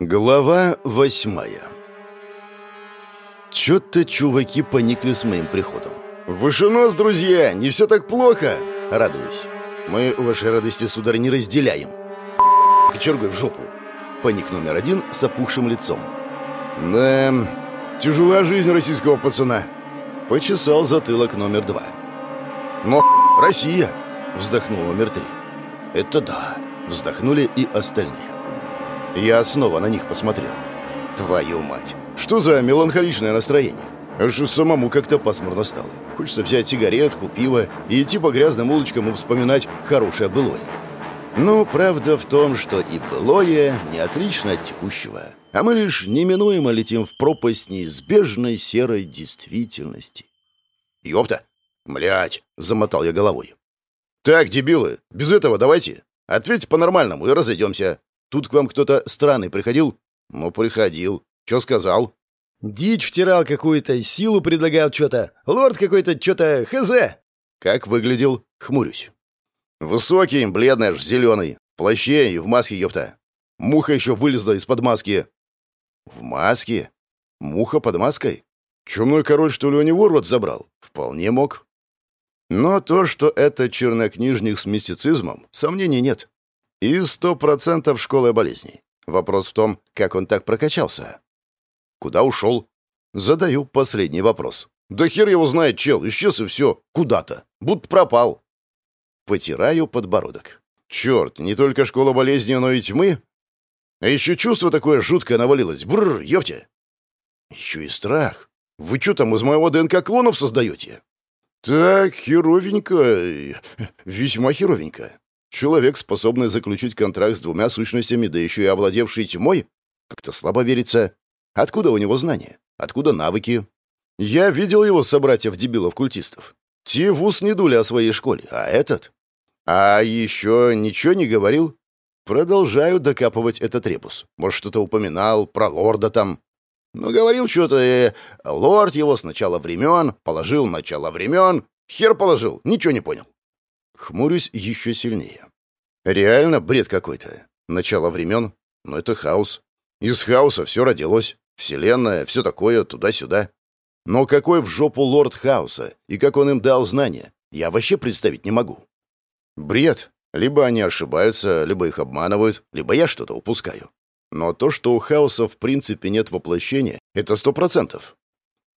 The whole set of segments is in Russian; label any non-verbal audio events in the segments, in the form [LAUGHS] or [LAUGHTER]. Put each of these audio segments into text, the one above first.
Глава восьмая Чё-то чуваки поникли с моим приходом. «Выше нос, друзья! Не все так плохо!» Радуюсь. «Мы вашей радости, сударь, не разделяем!» Кочергой в жопу. Паник номер один с опухшим лицом. «Да, тяжела жизнь российского пацана!» Почесал затылок номер два. «Но Россия!» Вздохнул номер три. «Это да!» Вздохнули и остальные. Я снова на них посмотрел. Твою мать! Что за меланхоличное настроение? Аж самому как-то пасмурно стало. Хочется взять сигаретку, пиво и идти по грязным улочкам и вспоминать хорошее былое. Но правда в том, что и былое не отлично от текущего, а мы лишь неминуемо летим в пропасть неизбежной серой действительности. «Ёпта! Млять!» — замотал я головой. «Так, дебилы, без этого давайте. Ответьте по-нормальному и разойдемся. Тут к вам кто-то странный приходил?» «Ну, приходил. Что сказал?» «Дичь втирал какую-то, силу предлагал что-то. Лорд какой-то что-то, хз!» «Как выглядел?» Хмурюсь. «Высокий, бледный, аж зеленый. В плаще и в маске, ёпта. Муха еще вылезла из-под маски». «В маске? Муха под маской? Чумной король, что ли, у него рот забрал? Вполне мог». Но то, что это чернокнижник с мистицизмом, сомнений нет. И сто процентов школы болезней. Вопрос в том, как он так прокачался. Куда ушел? Задаю последний вопрос. Да хер его знает, чел, исчез и все, куда-то, будто пропал. Потираю подбородок. Черт, не только школа болезни, но и тьмы. А еще чувство такое жуткое навалилось. Бррр, ёпте. Еще и страх. Вы что там из моего ДНК клонов создаете? Так, херовенько, весьма херовенько. Человек, способный заключить контракт с двумя сущностями, да еще и овладевший тьмой, как-то слабо верится. Откуда у него знания? Откуда навыки? Я видел его собратьев-дебилов-культистов. Те в не дули о своей школе, а этот? А еще ничего не говорил? Продолжаю докапывать этот ребус. Может, что-то упоминал про лорда там. Но говорил что-то, э, лорд его с начала времен, положил начало времен. Хер положил, ничего не понял. Хмурюсь еще сильнее. Реально бред какой-то. Начало времен, но это хаос. Из хаоса все родилось. Вселенная, все такое, туда-сюда. Но какой в жопу лорд хаоса и как он им дал знания, я вообще представить не могу. Бред. Либо они ошибаются, либо их обманывают, либо я что-то упускаю. Но то, что у хаоса в принципе нет воплощения, это сто процентов.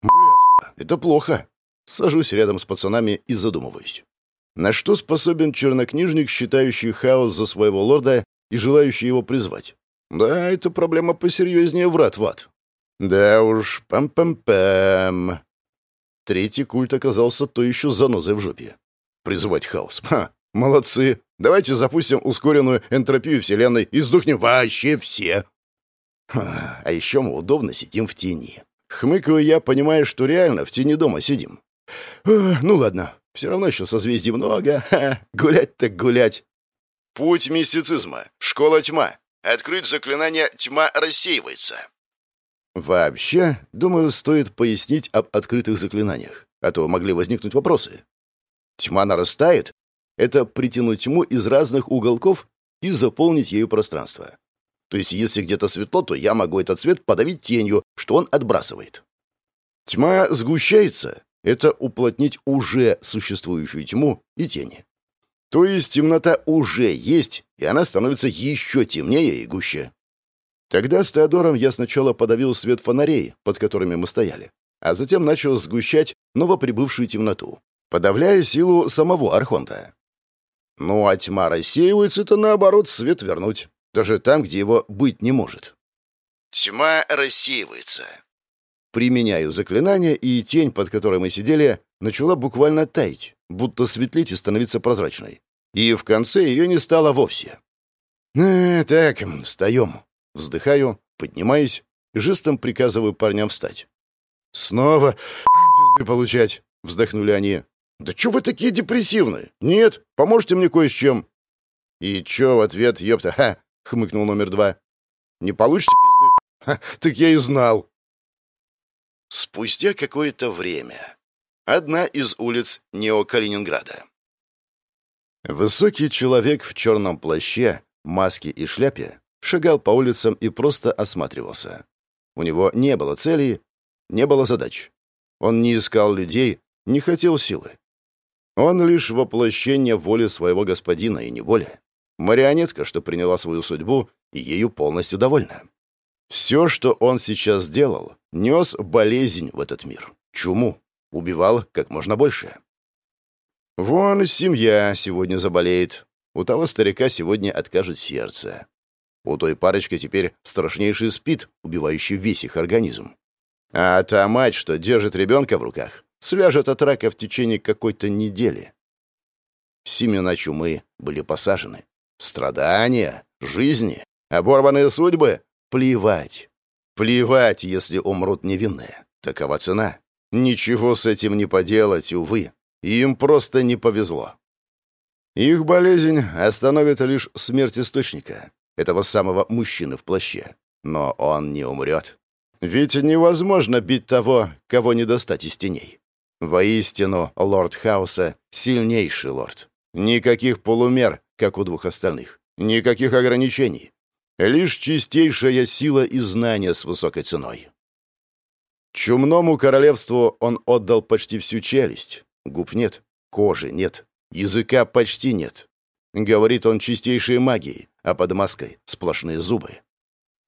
Блядство, это плохо. Сажусь рядом с пацанами и задумываюсь. На что способен чернокнижник, считающий хаос за своего лорда и желающий его призвать? Да, это проблема посерьезнее врат в ад. Да уж, пам-пам-пам. Третий культ оказался то еще занозой в жопе. Призывать хаос. Ха, молодцы. Давайте запустим ускоренную энтропию Вселенной и сдохнем вообще все. А еще мы удобно сидим в тени. Хмыкаю я, понимая, что реально в тени дома сидим. Ну ладно, все равно еще созвездий много. [LAUGHS] гулять так гулять. Путь мистицизма. Школа тьма. Открыть заклинание «Тьма рассеивается». Вообще, думаю, стоит пояснить об открытых заклинаниях, а то могли возникнуть вопросы. Тьма нарастает — это притянуть тьму из разных уголков и заполнить ею пространство. То есть, если где-то светло, то я могу этот свет подавить тенью, что он отбрасывает. Тьма сгущается — это уплотнить уже существующую тьму и тени. То есть темнота уже есть, и она становится еще темнее и гуще. Тогда с Теодором я сначала подавил свет фонарей, под которыми мы стояли, а затем начал сгущать новоприбывшую темноту, подавляя силу самого Архонта. Ну а тьма рассеивается, это наоборот свет вернуть, даже там, где его быть не может. Тьма рассеивается. Применяю заклинание, и тень, под которой мы сидели, начала буквально таять, будто светлеть и становиться прозрачной. И в конце ее не стало вовсе. «Э, «Так, встаем», Вздыхаю, поднимаюсь, жестом приказываю парням встать. «Снова пизды получать», — вздохнули они. «Да чё вы такие депрессивные? Нет, поможете мне кое с чем». «И чё в ответ, ёпта, ха?» — хмыкнул номер два. «Не получите пизды?» Ха, «Так я и знал». Спустя какое-то время. Одна из улиц Неокалининграда. Высокий человек в черном плаще, маске и шляпе шагал по улицам и просто осматривался. У него не было целей, не было задач. Он не искал людей, не хотел силы. Он лишь воплощение воли своего господина и не более. Марионетка, что приняла свою судьбу и ею полностью довольна. Все, что он сейчас делал, нес болезнь в этот мир. Чуму. Убивал как можно больше. Вон семья сегодня заболеет. У того старика сегодня откажет сердце. У той парочки теперь страшнейший спид, убивающий весь их организм. А та мать, что держит ребенка в руках, сляжет от рака в течение какой-то недели. Семена чумы были посажены. Страдания, жизни, оборванные судьбы — плевать. Плевать, если умрут невинные. Такова цена. Ничего с этим не поделать, увы. Им просто не повезло. Их болезнь остановит лишь смерть источника, этого самого мужчины в плаще. Но он не умрет. Ведь невозможно бить того, кого не достать из теней. Воистину, лорд Хауса — сильнейший лорд. Никаких полумер, как у двух остальных. Никаких ограничений. Лишь чистейшая сила и знания с высокой ценой. Чумному королевству он отдал почти всю челюсть. Губ нет, кожи нет, языка почти нет. Говорит он чистейшей магией, а под маской сплошные зубы.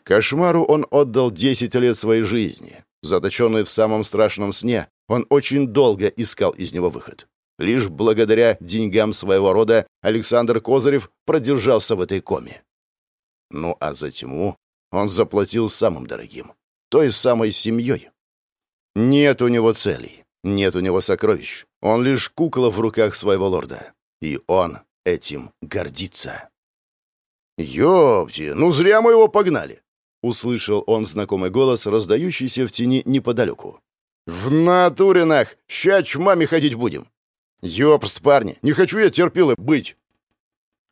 Кошмару он отдал 10 лет своей жизни. Заточенный в самом страшном сне, он очень долго искал из него выход. Лишь благодаря деньгам своего рода Александр Козырев продержался в этой коме. Ну а за тьму он заплатил самым дорогим, той самой семьей. Нет у него целей, нет у него сокровищ. Он лишь кукла в руках своего лорда. И он этим гордится. «Ёпти, ну зря мы его погнали!» Услышал он знакомый голос, раздающийся в тени неподалеку. «В натуре нах! Ща чмами ходить будем!» «Ёпст, парни, не хочу я терпилы быть!»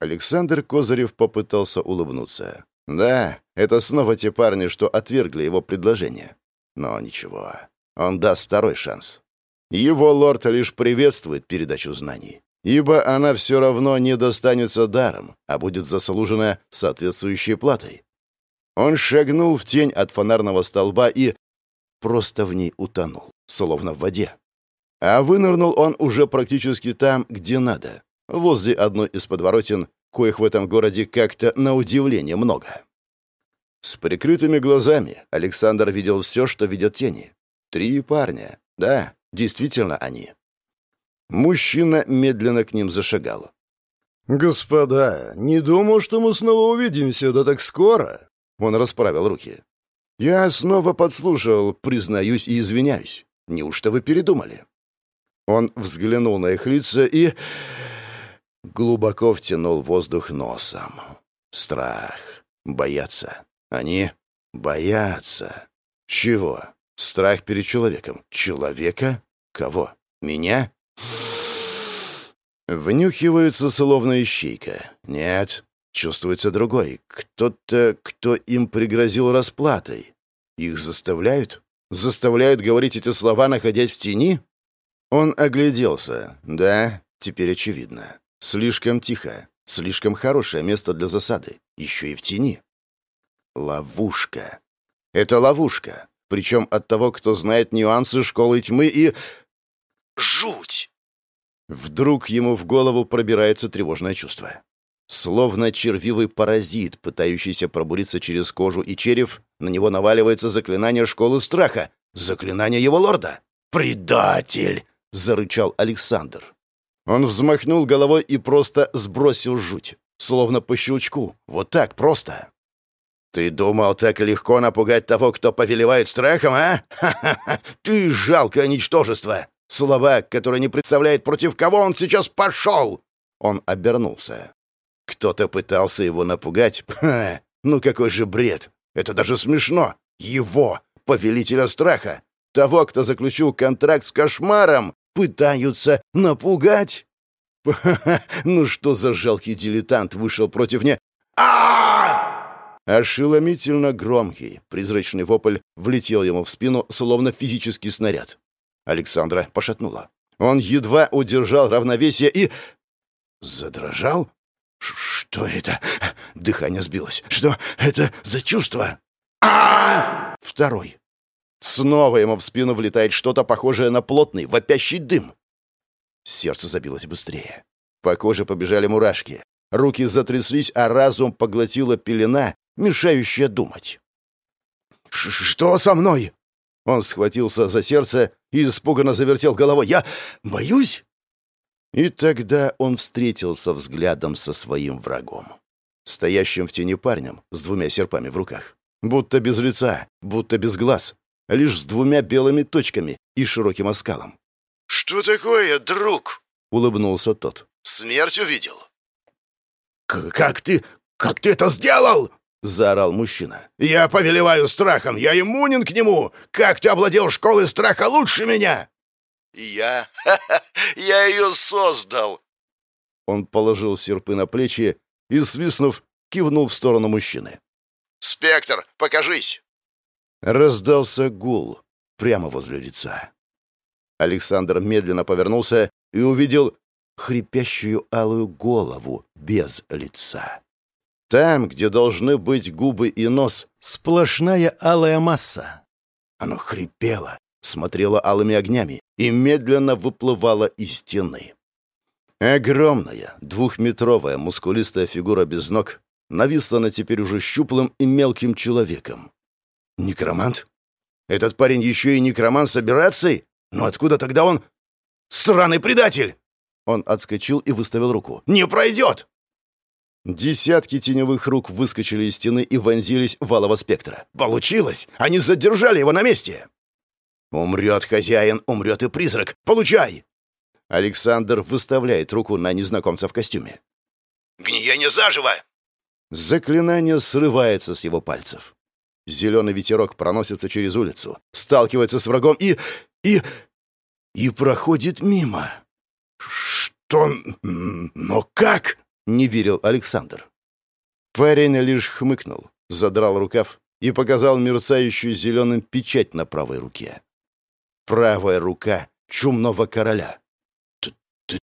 Александр Козырев попытался улыбнуться. «Да, это снова те парни, что отвергли его предложение. Но ничего, он даст второй шанс. Его лорд лишь приветствует передачу знаний, ибо она все равно не достанется даром, а будет заслужена соответствующей платой. Он шагнул в тень от фонарного столба и просто в ней утонул, словно в воде. А вынырнул он уже практически там, где надо, возле одной из подворотен, коих в этом городе как-то на удивление много. С прикрытыми глазами Александр видел все, что видят тени. Три парня. Да, действительно они. Мужчина медленно к ним зашагал. «Господа, не думал, что мы снова увидимся, да так скоро!» Он расправил руки. «Я снова подслушал, признаюсь и извиняюсь. Неужто вы передумали?» Он взглянул на их лица и... глубоко втянул воздух носом. Страх. Боятся. Они боятся. Чего? Страх перед человеком. Человека? Кого? Меня? Внюхивается словно ищейка. Нет, чувствуется другой. Кто-то, кто им пригрозил расплатой. Их заставляют? Заставляют говорить эти слова, находясь в тени? Он огляделся. Да, теперь очевидно. Слишком тихо. Слишком хорошее место для засады. Еще и в тени. Ловушка. Это ловушка. Причем от того, кто знает нюансы школы тьмы и... Жуть! Вдруг ему в голову пробирается тревожное чувство. Словно червивый паразит, пытающийся пробуриться через кожу и череп, на него наваливается заклинание школы страха. Заклинание его лорда. «Предатель!» — зарычал Александр. Он взмахнул головой и просто сбросил жуть. Словно по щелчку. Вот так просто. «Ты думал так легко напугать того, кто повелевает страхом, а? Ха-ха-ха! Ты жалкое ничтожество! Слова, которые не представляет, против кого он сейчас пошел!» Он обернулся. Кто-то пытался его напугать? Ха! Ну какой же бред! Это даже смешно! Его, повелителя страха, того, кто заключил контракт с кошмаром, пытаются напугать? [LAUGHS] Ну что за жалкий дилетант вышел против не... а Ошеломительно громкий, призрачный вопль влетел ему в спину, словно физический снаряд. Александра пошатнула. Он едва удержал равновесие и... Задрожал? Что это? Дыхание сбилось. Что это за чувство? а Второй. Снова ему в спину влетает что-то похожее на плотный, вопящий дым. Сердце забилось быстрее. По коже побежали мурашки. Руки затряслись, а разум поглотила пелена, мешающая думать. «Что со мной?» Он схватился за сердце и испуганно завертел головой. «Я боюсь?» И тогда он встретился взглядом со своим врагом. Стоящим в тени парнем с двумя серпами в руках. Будто без лица, будто без глаз. Лишь с двумя белыми точками и широким оскалом. «Что такое, друг?» — улыбнулся тот. «Смерть увидел?» «Как ты... как ты это сделал?» — заорал мужчина. «Я повелеваю страхом, я иммунен к нему! Как ты овладел школой страха лучше меня?» «Я... я ее создал!» Он положил серпы на плечи и, свистнув, кивнул в сторону мужчины. «Спектр, покажись!» Раздался гул прямо возле лица. Александр медленно повернулся и увидел хрипящую алую голову без лица. Там, где должны быть губы и нос, сплошная алая масса. Оно хрипело, смотрело алыми огнями и медленно выплывало из стены. Огромная, двухметровая, мускулистая фигура без ног нависла на теперь уже щуплым и мелким человеком. Некромант? Этот парень еще и некромант с операцией? Но откуда тогда он... Сраный предатель! Он отскочил и выставил руку. «Не пройдет!» Десятки теневых рук выскочили из стены и вонзились в алого спектра. «Получилось! Они задержали его на месте!» «Умрет хозяин, умрет и призрак! Получай!» Александр выставляет руку на незнакомца в костюме. «Гниение заживо!» Заклинание срывается с его пальцев. Зеленый ветерок проносится через улицу, сталкивается с врагом и... и... и проходит мимо. «Что? Но как?» — не верил Александр. Парень лишь хмыкнул, задрал рукав и показал мерцающую зеленым печать на правой руке. Правая рука чумного короля. «Ты... ты...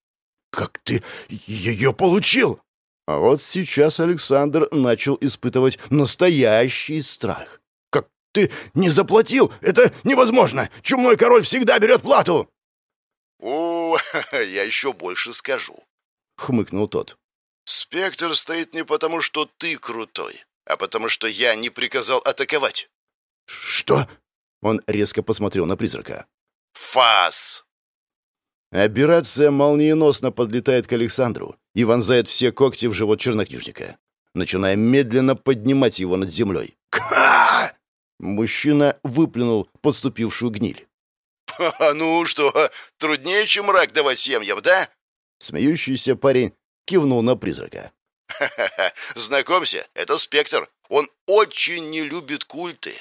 как ты ее получил?» А вот сейчас Александр начал испытывать настоящий страх. «Как ты не заплатил? Это невозможно! Чумной король всегда берет плату!» «О, [LAUGHS] я еще больше скажу», — хмыкнул тот. «Спектр стоит не потому, что ты крутой, а потому, что я не приказал атаковать». «Что?» — он резко посмотрел на призрака. «Фас!» Операция молниеносно подлетает к Александру и вонзает все когти в живот чернокнижника, начиная медленно поднимать его над землей. «Ка!» Мужчина выплюнул подступившую гниль. «Ну что, труднее, чем рак давать семьям, да?» Смеющийся парень кивнул на призрака. «Ха-ха-ха! Знакомься, это Спектр. Он очень не любит культы».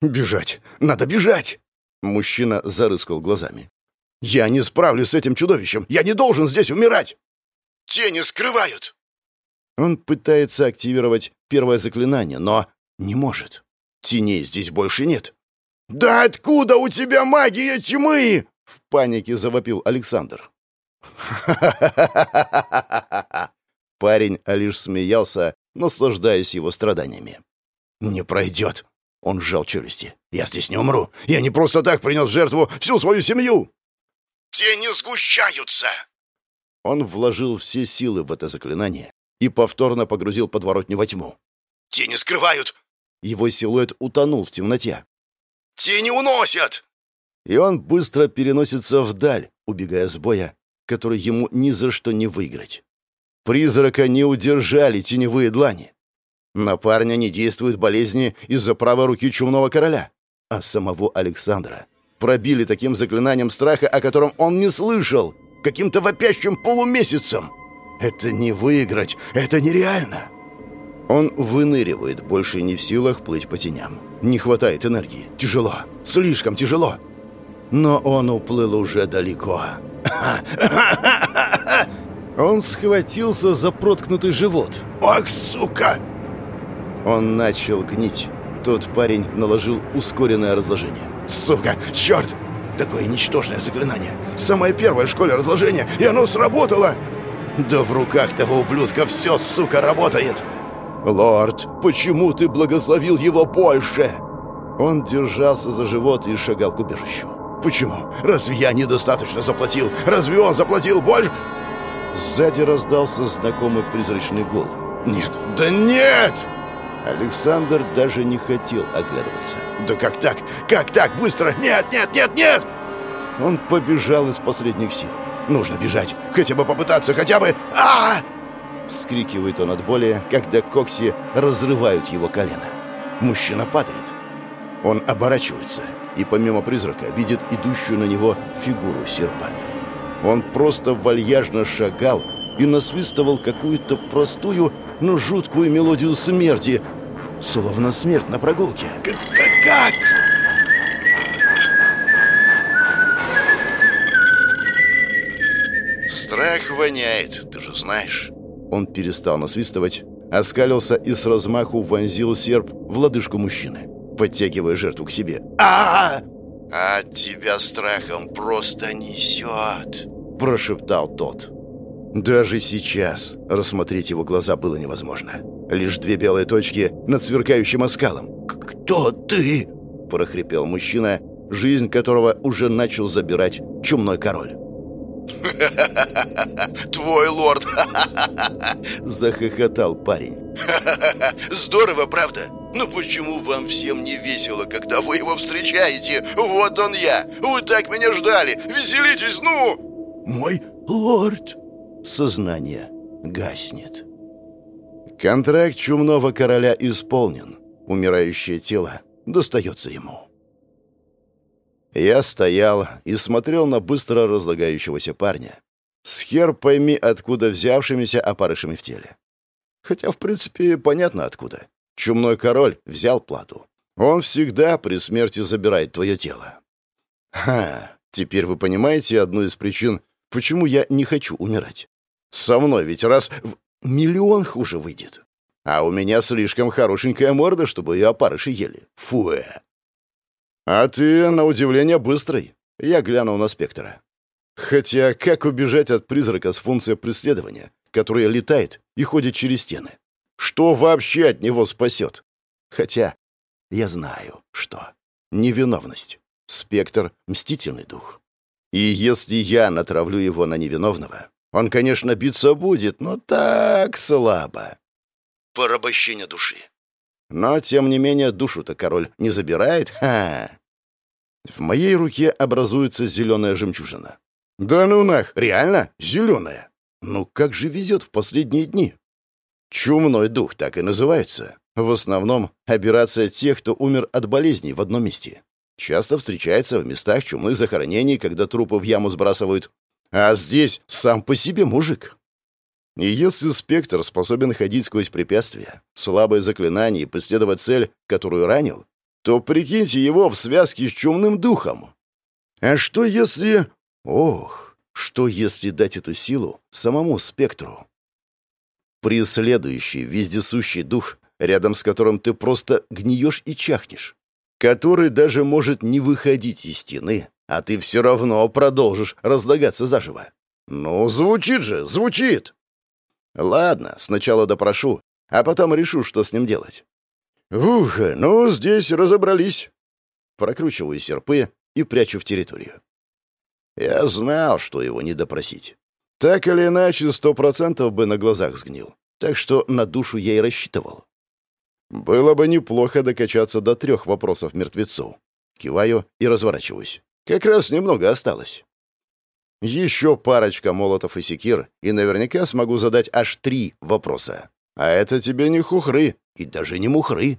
«Бежать! Надо бежать!» Мужчина зарыскал глазами. «Я не справлюсь с этим чудовищем! Я не должен здесь умирать!» «Тени скрывают!» Он пытается активировать первое заклинание, но не может. Теней здесь больше нет. «Да откуда у тебя магия тьмы?» — в панике завопил Александр. [LAUGHS] Парень лишь смеялся, наслаждаясь его страданиями. «Не пройдет!» — он сжал челюсти. «Я здесь не умру! Я не просто так принес жертву всю свою семью!» «Тени сгущаются!» Он вложил все силы в это заклинание и повторно погрузил подворотню во тьму. «Тени скрывают!» Его силуэт утонул в темноте. «Тени уносят!» И он быстро переносится вдаль, убегая с боя, который ему ни за что не выиграть. Призрака не удержали теневые длани. На парня не действуют болезни из-за правой руки чумного короля, а самого Александра пробили таким заклинанием страха, о котором он не слышал, каким-то вопящим полумесяцем. Это не выиграть, это нереально. Он выныривает, больше не в силах плыть по теням. Не хватает энергии. Тяжело. Слишком тяжело. Но он уплыл уже далеко. [LAUGHS] Он схватился за проткнутый живот. «Ох, сука!» Он начал гнить. Тот парень наложил ускоренное разложение. «Сука! Черт! Такое ничтожное заклинание! Самое первое в школе разложения, и оно сработало!» Да в руках того ублюдка все, сука, работает! «Лорд, почему ты благословил его больше?» Он держался за живот и шагал к убежищу. «Почему? Разве я недостаточно заплатил? Разве он заплатил больше?» Сзади раздался знакомый призрачный гол. «Нет! Да нет!» Александр даже не хотел оглядываться. «Да как так? Как так? Быстро! Нет, нет, нет, нет!» Он побежал из последних сил. «Нужно бежать! Хотя бы попытаться, хотя бы... а, -а, -а Вскрикивает он от боли, когда кокси разрывают его колено. Мужчина падает. Он оборачивается и помимо призрака видит идущую на него фигуру серпами. Он просто вальяжно шагал и насвистывал какую-то простую, но жуткую мелодию смерти, словно смерть на прогулке. Как? как? Страх воняет, ты же знаешь. Он перестал насвистывать, оскалился и с размаху вонзил серп в лодыжку мужчины, подтягивая жертву к себе. а а, -а! От тебя страхом просто несет!» – прошептал тот. Даже сейчас рассмотреть его глаза было невозможно. Лишь две белые точки над сверкающим оскалом. «Кто ты?» – прохрипел мужчина, жизнь которого уже начал забирать чумной король. [LAUGHS] Твой лорд! [LAUGHS] Захохотал парень. [LAUGHS] Здорово, правда? Но почему вам всем не весело, когда вы его встречаете? Вот он я! Вы так меня ждали! Веселитесь, ну! Мой лорд! Сознание гаснет. Контракт чумного короля исполнен. Умирающее тело достается ему. Я стоял и смотрел на быстро разлагающегося парня. С хер пойми, откуда взявшимися опарышами в теле. Хотя, в принципе, понятно откуда. Чумной король взял плату. Он всегда при смерти забирает твое тело. Ха, теперь вы понимаете одну из причин, почему я не хочу умирать. Со мной ведь раз в миллион хуже выйдет. А у меня слишком хорошенькая морда, чтобы ее опарыши ели. Фуэ. «А ты, на удивление, быстрый». Я глянул на спектра. Хотя как убежать от призрака с функцией преследования, которая летает и ходит через стены? Что вообще от него спасет? Хотя я знаю, что. Невиновность. Спектр — мстительный дух. И если я натравлю его на невиновного, он, конечно, биться будет, но так слабо. Порабощение души. Но, тем не менее, душу-то король не забирает. Ха! В моей руке образуется зеленая жемчужина. Да ну нах, реально зеленая. Ну как же везет в последние дни? Чумной дух так и называется. В основном операция тех, кто умер от болезней в одном месте. Часто встречается в местах чумных захоронений, когда трупы в яму сбрасывают. А здесь сам по себе мужик. И если спектр способен ходить сквозь препятствия, слабое заклинание и преследовать цель, которую ранил, то прикиньте его в связке с чумным духом. А что если... Ох, что если дать эту силу самому спектру? Преследующий, вездесущий дух, рядом с которым ты просто гниешь и чахнешь, который даже может не выходить из стены, а ты все равно продолжишь разлагаться заживо. Ну, звучит же, звучит. Ладно, сначала допрошу, а потом решу, что с ним делать. Ух, ну, здесь разобрались. Прокручиваю серпы и прячу в территорию. Я знал, что его не допросить. Так или иначе, сто процентов бы на глазах сгнил. Так что на душу я и рассчитывал. Было бы неплохо докачаться до трех вопросов мертвецу. Киваю и разворачиваюсь. Как раз немного осталось. Еще парочка молотов и секир, и наверняка смогу задать аж три вопроса. А это тебе не хухры и даже не мухры.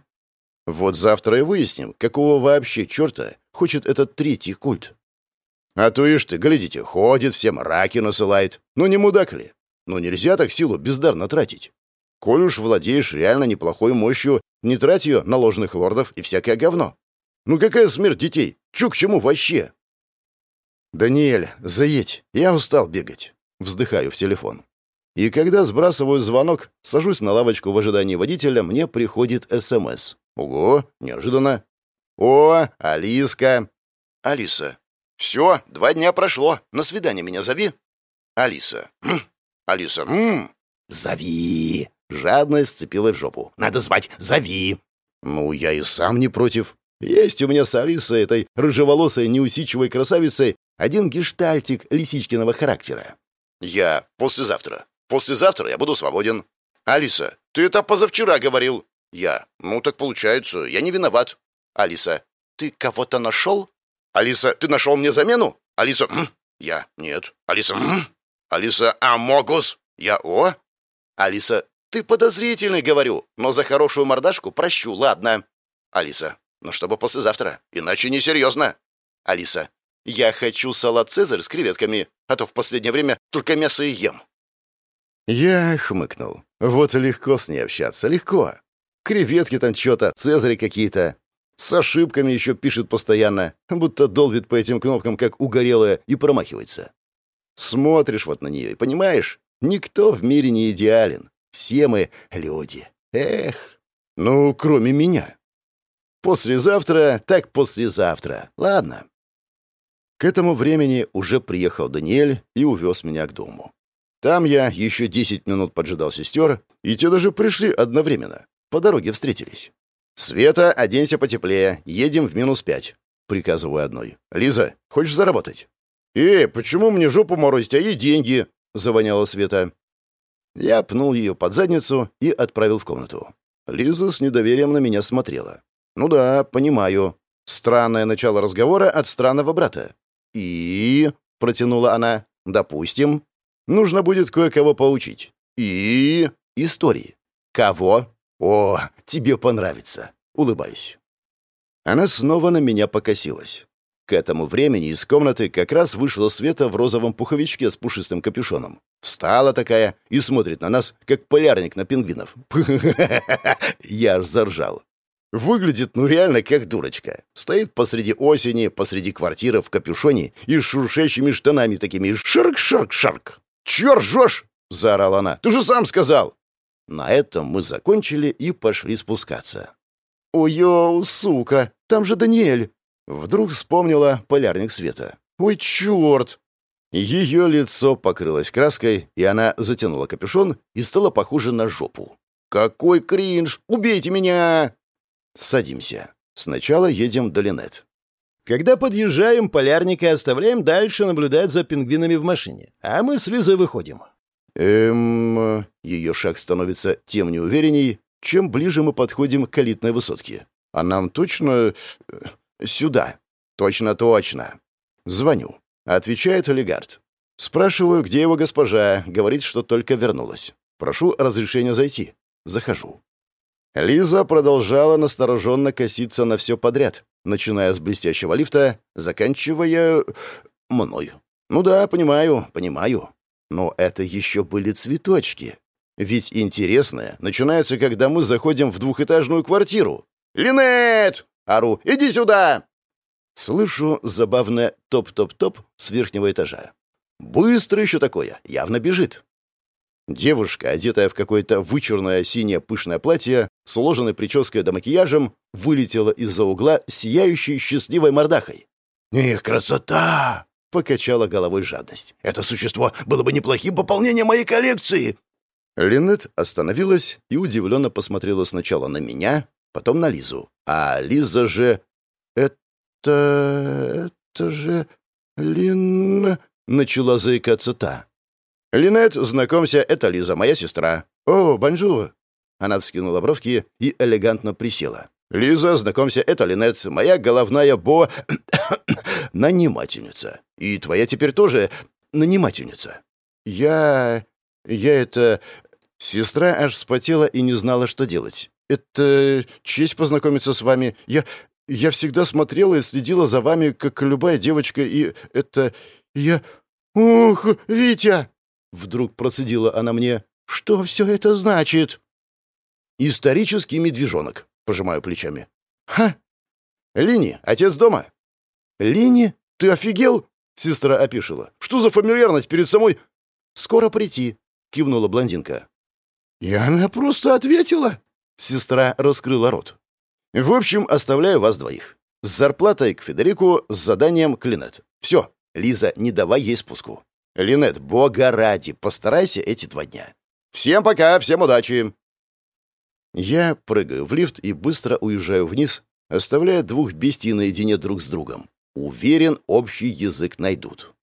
Вот завтра и выясним, какого вообще черта хочет этот третий культ. А то ишь ты, глядите, ходит, всем раки насылает. Ну не мудак ли? Ну нельзя так силу бездарно тратить. Коль уж владеешь реально неплохой мощью, не трать ее на ложных лордов и всякое говно. Ну какая смерть детей? Чё к чему вообще? «Даниэль, заедь, я устал бегать». Вздыхаю в телефон. И когда сбрасываю звонок, сажусь на лавочку в ожидании водителя, мне приходит СМС. Ого, неожиданно. «О, Алиска!» «Алиса. Все, два дня прошло. На свидание меня зови». «Алиса. Хм, Алиса, ммм. «Зови!» Жадность сцепилась в жопу. «Надо звать! Зови!» «Ну, я и сам не против. Есть у меня с Алисой, этой рыжеволосой неусидчивой красавицей, один гештальтик лисичкиного характера». «Я послезавтра. Послезавтра я буду свободен». «Алиса, ты это позавчера говорил». «Я. Ну, так получается, я не виноват». «Алиса, ты кого-то нашел?» «Алиса, ты нашел мне замену?» «Алиса, м? я. Нет. Алиса, м? Алиса, амогус. Я, о. Алиса, ты подозрительный, говорю, но за хорошую мордашку прощу, ладно. Алиса, ну чтобы послезавтра, иначе несерьезно. Алиса, я хочу салат «Цезарь» с креветками, а то в последнее время только мясо и ем. Я хмыкнул. Вот легко с ней общаться, легко. Креветки там что-то, цезари какие-то. С ошибками еще пишет постоянно, будто долбит по этим кнопкам, как угорелая, и промахивается. Смотришь вот на нее и понимаешь, никто в мире не идеален. Все мы люди. Эх, ну, кроме меня. Послезавтра, так послезавтра. Ладно. К этому времени уже приехал Даниэль и увез меня к дому. Там я еще 10 минут поджидал сестер, и те даже пришли одновременно. По дороге встретились. «Света, оденься потеплее. Едем в минус пять», — приказываю одной. «Лиза, хочешь заработать?» «Эй, почему мне жопу морозить, а ей деньги?» — завоняла Света. Я пнул ее под задницу и отправил в комнату. Лиза с недоверием на меня смотрела. «Ну да, понимаю. Странное начало разговора от странного брата». «И...» — протянула она. «Допустим. Нужно будет кое-кого поучить. И... истории. Кого? О, тебе понравится. Улыбаюсь. Она снова на меня покосилась. К этому времени из комнаты как раз вышла Света в розовом пуховичке с пушистым капюшоном. Встала такая и смотрит на нас, как полярник на пингвинов. [LAUGHS] Я аж заржал. Выглядит ну реально как дурочка. Стоит посреди осени, посреди квартиры в капюшоне и с шуршащими штанами такими шарк-шарк-шарк. «Чё ржёшь?» — заорала она. «Ты же сам сказал!» На этом мы закончили и пошли спускаться. «Ой-ё, сука, там же Даниэль!» Вдруг вспомнила полярник света. «Ой, чёрт!» Ее лицо покрылось краской, и она затянула капюшон и стала похожа на жопу. «Какой кринж! Убейте меня!» «Садимся. Сначала едем до Линет. Когда подъезжаем, полярника оставляем дальше наблюдать за пингвинами в машине, а мы с Лизой выходим. Эм... Ее шаг становится тем неуверенней, чем ближе мы подходим к элитной высотке. А нам точно... Э, сюда. Точно-точно. Звоню. Отвечает олигард. Спрашиваю, где его госпожа. Говорит, что только вернулась. Прошу разрешения зайти. Захожу. Лиза продолжала настороженно коситься на все подряд, начиная с блестящего лифта, заканчивая... мной. Ну да, понимаю, понимаю. Но это еще были цветочки. Ведь интересное начинается, когда мы заходим в двухэтажную квартиру. «Линет!» — ору. «Иди сюда!» Слышу забавное топ-топ-топ с верхнего этажа. Быстро еще такое, явно бежит. Девушка, одетая в какое-то вычурное синее пышное платье, с уложенной прической до макияжем, вылетела из-за угла сияющей счастливой мордахой. «Эх, красота!» — покачала головой жадность. «Это существо было бы неплохим пополнением моей коллекции!» Линет остановилась и удивленно посмотрела сначала на меня, потом на Лизу. А Лиза же... «Это... это же... Лин...» — начала заикаться та. «Линет, знакомься, это Лиза, моя сестра». «О, бонжур!» Она вскинула бровки и элегантно присела. «Лиза, знакомься, это Линет, моя головная бо... [COUGHS] нанимательница. И твоя теперь тоже нанимательница». «Я... я это...» Сестра аж вспотела и не знала, что делать. «Это честь познакомиться с вами. Я... я всегда смотрела и следила за вами, как любая девочка, и это... я... Ух, Витя!» Вдруг процедила она мне. «Что все это значит?» «Исторический медвежонок», — пожимаю плечами. «Ха! Лини, отец дома?» «Лини? Ты офигел?» — сестра опишила. «Что за фамильярность перед самой...» «Скоро прийти», — кивнула блондинка. «И она просто ответила?» Сестра раскрыла рот. «В общем, оставляю вас двоих. С зарплатой к Федерику, с заданием к Линет. Все, Лиза, не давай ей спуску. Линет, бога ради, постарайся эти два дня. Всем пока, всем удачи!» Я прыгаю в лифт и быстро уезжаю вниз, оставляя двух бестий наедине друг с другом. Уверен, общий язык найдут.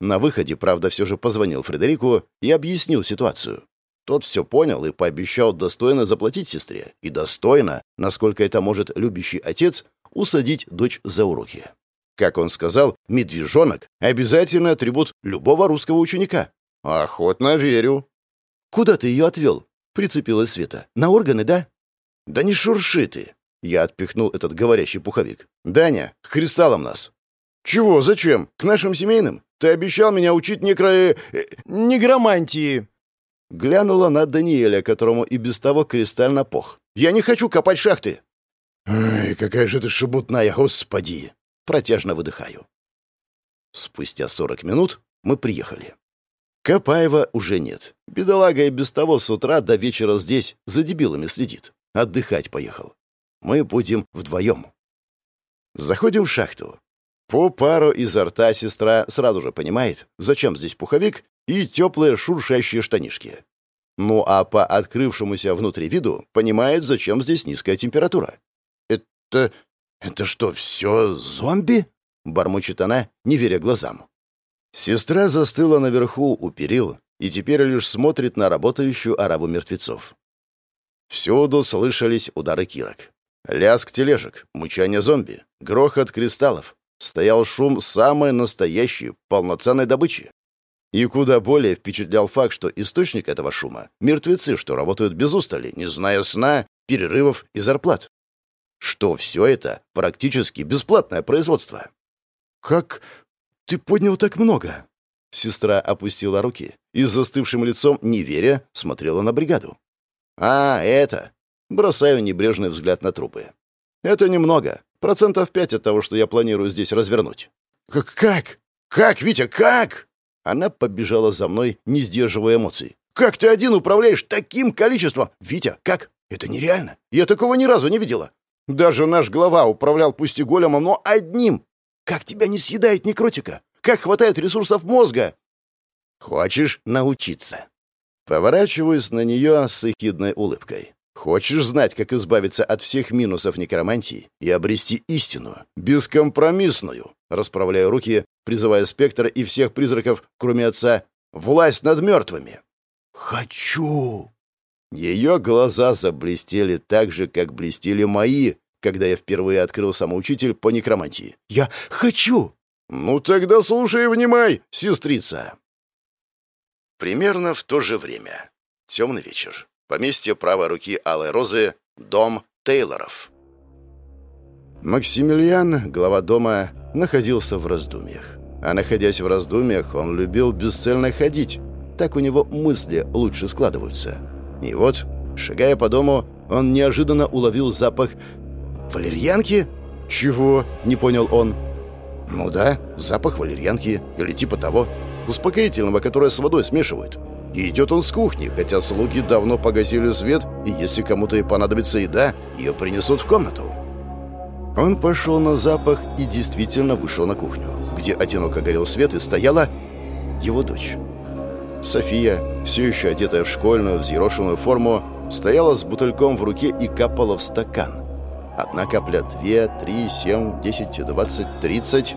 На выходе, правда, все же позвонил Фредерику и объяснил ситуацию. Тот все понял и пообещал достойно заплатить сестре. И достойно, насколько это может любящий отец, усадить дочь за уроки. Как он сказал, медвежонок — обязательный атрибут любого русского ученика. Охотно верю. «Куда ты ее отвел?» — прицепилась Света. «На органы, да?» «Да не шурши ты!» Я отпихнул этот говорящий пуховик. «Даня, к кристаллам нас!» «Чего? Зачем? К нашим семейным? Ты обещал меня учить некро... Э, негромантии!» Глянула на Даниэля, которому и без того кристалл напох. «Я не хочу копать шахты!» «Ой, какая же ты шебутная, господи!» Протяжно выдыхаю. Спустя сорок минут мы приехали. Копаева уже нет. Бедолага и без того с утра до вечера здесь за дебилами следит. Отдыхать поехал. Мы будем вдвоем. Заходим в шахту. По пару изо рта сестра сразу же понимает, зачем здесь пуховик и теплые шуршащие штанишки. Ну а по открывшемуся внутри виду понимает, зачем здесь низкая температура. «Это... это что, все зомби?» — бормочет она, не веря глазам. Сестра застыла наверху у перил и теперь лишь смотрит на работающую арабу мертвецов. Всюду слышались удары кирок. Лязг тележек, мучание зомби, грохот кристаллов. Стоял шум самой настоящей, полноценной добычи. И куда более впечатлял факт, что источник этого шума — мертвецы, что работают без устали, не зная сна, перерывов и зарплат. Что все это практически бесплатное производство. «Как ты поднял так много?» Сестра опустила руки и с застывшим лицом, не веря, смотрела на бригаду. «А, это...» Бросаю небрежный взгляд на трупы. «Это немного. Процентов пять от того, что я планирую здесь развернуть». «Как? Как? Как, Витя, как?» Она побежала за мной, не сдерживая эмоций. «Как ты один управляешь таким количеством? Витя, как? Это нереально. Я такого ни разу не видела. Даже наш глава управлял пусть и големом, но одним. Как тебя не съедает некротика? Как хватает ресурсов мозга?» «Хочешь научиться?» Поворачиваюсь на нее с эхидной улыбкой. «Хочешь знать, как избавиться от всех минусов некромантии и обрести истину, бескомпромиссную?» Расправляю руки, призывая спектра и всех призраков, кроме отца, власть над мертвыми. «Хочу!» Ее глаза заблестели так же, как блестели мои, когда я впервые открыл самоучитель по некромантии. «Я хочу!» «Ну тогда слушай и внимай, сестрица!» Примерно в то же время. Темный вечер. Поместье правой руки Алой Розы. Дом Тейлоров. Максимилиан, глава дома, находился в раздумьях. А находясь в раздумьях, он любил бесцельно ходить. Так у него мысли лучше складываются. И вот, шагая по дому, он неожиданно уловил запах валерьянки. «Чего?» — не понял он. «Ну да, запах валерьянки или типа того успокоительного, которое с водой смешивают. И идет он с кухни, хотя слуги давно погасили свет, и если кому-то и понадобится еда, ее принесут в комнату. Он пошел на запах и действительно вышел на кухню, где одиноко горел свет и стояла его дочь. София, все еще одетая в школьную взъерошенную форму, стояла с бутыльком в руке и капала в стакан. Одна капля, две, три, семь, десять, двадцать, тридцать.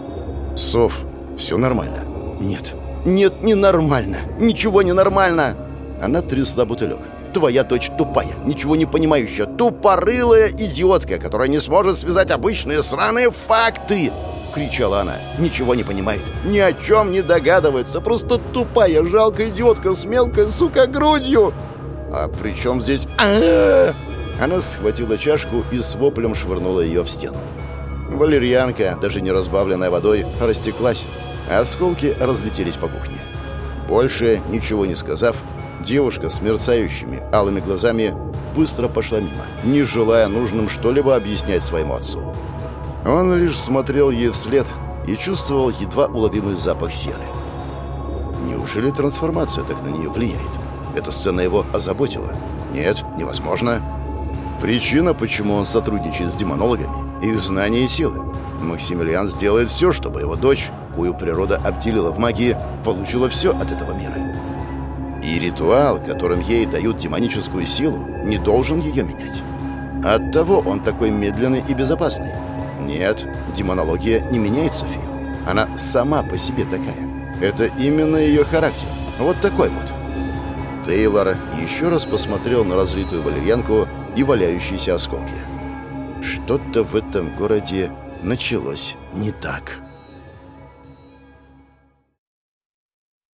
Сов, все нормально? Нет, «Нет, ненормально. Ничего не нормально!» Она трясла бутылек. «Твоя дочь тупая, ничего не понимающая, тупорылая идиотка, которая не сможет связать обычные сраные факты!» — кричала она. «Ничего не понимает, ни о чем не догадывается, просто тупая, жалкая идиотка с мелкой, сука, грудью!» «А при чем здесь...» Она схватила чашку и с воплем швырнула ее в стену. Валерьянка, даже не разбавленная водой, растеклась, Осколки разлетелись по кухне. Больше ничего не сказав, девушка с мерцающими алыми глазами быстро пошла мимо, не желая нужным что-либо объяснять своему отцу. Он лишь смотрел ей вслед и чувствовал едва уловимый запах серы. Неужели трансформация так на нее влияет? Эта сцена его озаботила? Нет, невозможно. Причина, почему он сотрудничает с демонологами, их знания и силы. Максимилиан сделает все, чтобы его дочь кую природа обделила в магии, получила все от этого мира. И ритуал, которым ей дают демоническую силу, не должен ее менять. Оттого он такой медленный и безопасный. Нет, демонология не меняет Софию. Она сама по себе такая. Это именно ее характер. Вот такой вот. Тейлор еще раз посмотрел на разлитую валерьянку и валяющиеся осколки. Что-то в этом городе началось не так.